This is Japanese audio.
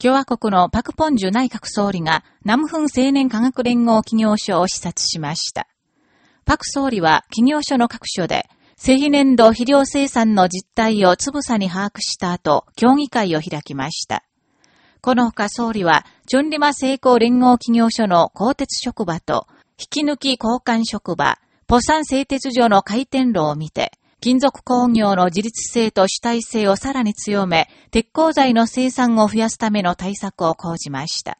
共和国のパクポンジュ内閣総理が南フン青年科学連合企業所を視察しました。パク総理は企業所の各所で、製品年度肥料生産の実態をつぶさに把握した後、協議会を開きました。この他総理は、チョンリマ成功連合企業所の鋼鉄職場と、引き抜き交換職場、ポサン製鉄所の回転炉を見て、金属工業の自立性と主体性をさらに強め、鉄鋼材の生産を増やすための対策を講じました。